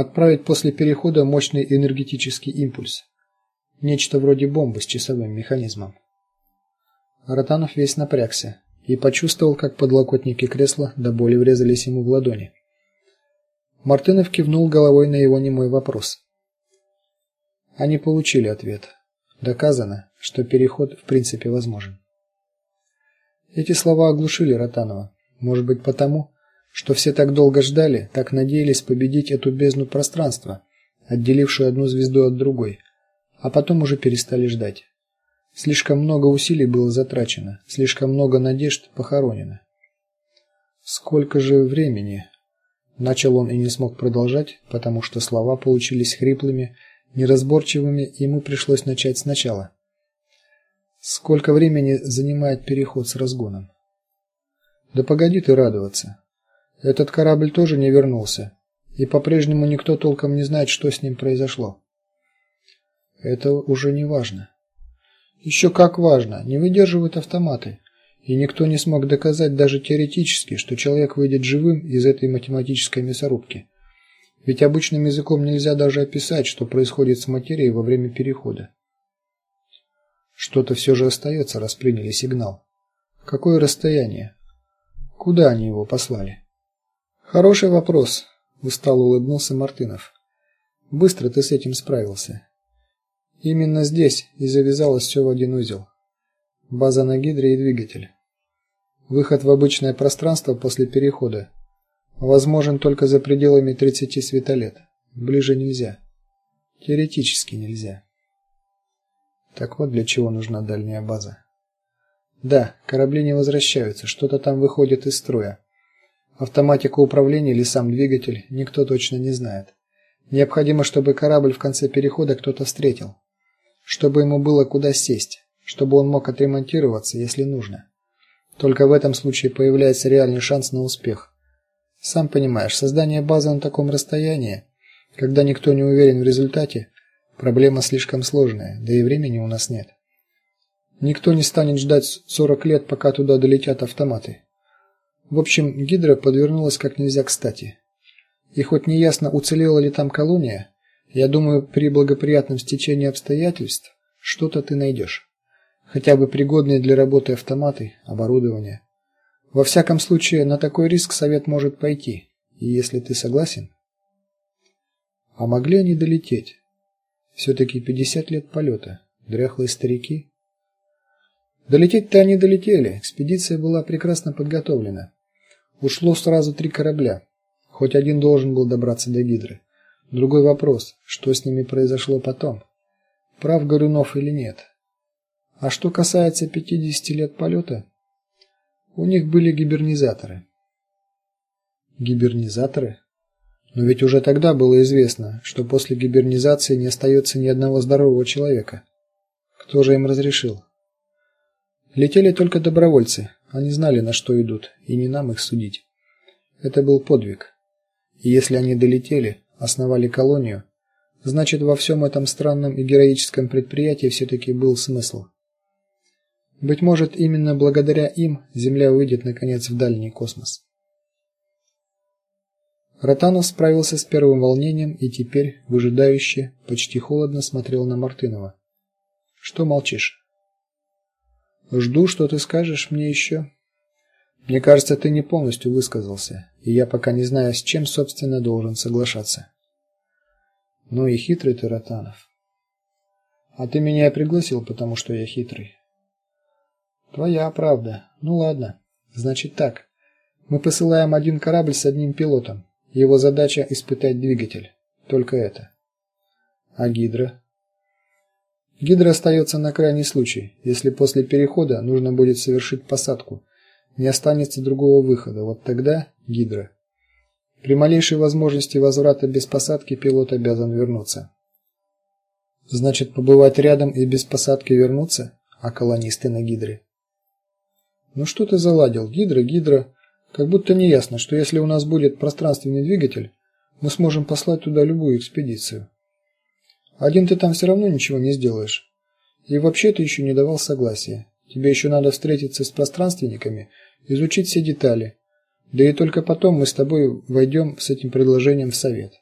отправить после перехода мощный энергетический импульс. Нечто вроде бомбы с часовым механизмом. Ротанов весь напрягся и почувствовал, как подлокотники кресла до боли врезались ему в ладони. Мартынов кивнул головой на его немой вопрос. Они получили ответ. Доказано, что переход в принципе возможен. Эти слова оглушили Ротанова, может быть, потому, что все так долго ждали, так надеялись победить эту бездну пространства, отделившую одну звезду от другой, а потом уже перестали ждать. Слишком много усилий было затрачено, слишком много надежд похоронено. Сколько же времени? Начал он и не смог продолжать, потому что слова получились хриплыми, неразборчивыми, и ему пришлось начать сначала. Сколько времени занимает переход с разгоном? Да погоди ты радоваться. Этот корабль тоже не вернулся, и по-прежнему никто толком не знает, что с ним произошло. Это уже не важно. Еще как важно, не выдерживают автоматы, и никто не смог доказать даже теоретически, что человек выйдет живым из этой математической мясорубки. Ведь обычным языком нельзя даже описать, что происходит с материей во время перехода. Что-то все же остается, раз приняли сигнал. Какое расстояние? Куда они его послали? Хороший вопрос, устало улыбнулся Мартынов. Быстро ты с этим справился. Именно здесь и завязалось все в один узел. База на гидре и двигатель. Выход в обычное пространство после перехода возможен только за пределами 30 светолет. Ближе нельзя. Теоретически нельзя. Так вот для чего нужна дальняя база. Да, корабли не возвращаются, что-то там выходит из строя. Автоматику управления или сам двигатель никто точно не знает. Необходимо, чтобы корабль в конце перехода кто-то встретил, чтобы ему было куда сесть, чтобы он мог отремонтироваться, если нужно. Только в этом случае появляется реальный шанс на успех. Сам понимаешь, создание базы на таком расстоянии, когда никто не уверен в результате, Проблема слишком сложная, да и времени у нас нет. Никто не станет ждать 40 лет, пока туда долетят автоматы. В общем, Гидра подвернулась как нельзя кстати. И хоть не ясно, уцелела ли там колония, я думаю, при благоприятном стечении обстоятельств что-то ты найдешь. Хотя бы пригодные для работы автоматы, оборудование. Во всяком случае, на такой риск совет может пойти. И если ты согласен, а могли они долететь? все таки 50 лет полета. Дряхлые старики. Долететь-то они долетели. Экспедиция была прекрасно подготовлена. Ушло сразу три корабля. Хоть один должен был добраться до Гидры. Другой вопрос, что с ними произошло потом? Прав Горюнов или нет? А что касается 50 лет полета, у них были гибернизаторы. Гибернизаторы? Но ведь уже тогда было известно, что после гибернизации не остается ни одного здорового человека. Кто же им разрешил? Летели только добровольцы. Они знали, на что идут, и не нам их судить. Это был подвиг. И если они долетели, основали колонию, значит, во всем этом странном и героическом предприятии все таки был смысл. Быть может, именно благодаря им Земля выйдет наконец в дальний космос. Ротанов справился с первым волнением и теперь, выжидающе, почти холодно смотрел на Мартынова. Что молчишь? Жду, что ты скажешь мне еще. Мне кажется, ты не полностью высказался, и я пока не знаю, с чем собственно должен соглашаться. Ну и хитрый ты, Ротанов. А ты меня и пригласил, потому что я хитрый. Твоя правда. Ну ладно. Значит так. Мы посылаем один корабль с одним пилотом. Его задача испытать двигатель. Только это. А гидра? Гидра остается на крайний случай, если после перехода нужно будет совершить посадку. Не останется другого выхода. Вот тогда гидра. При малейшей возможности возврата без посадки пилот обязан вернуться. Значит, побывать рядом и без посадки вернуться, а колонисты на гидре. Ну что ты заладил? Гидра, гидра. Как будто не ясно, что если у нас будет пространственный двигатель, мы сможем послать туда любую экспедицию. Один ты там все равно ничего не сделаешь. И вообще ты еще не давал согласия. Тебе еще надо встретиться с пространственниками, изучить все детали. Да и только потом мы с тобой войдем с этим предложением в совет.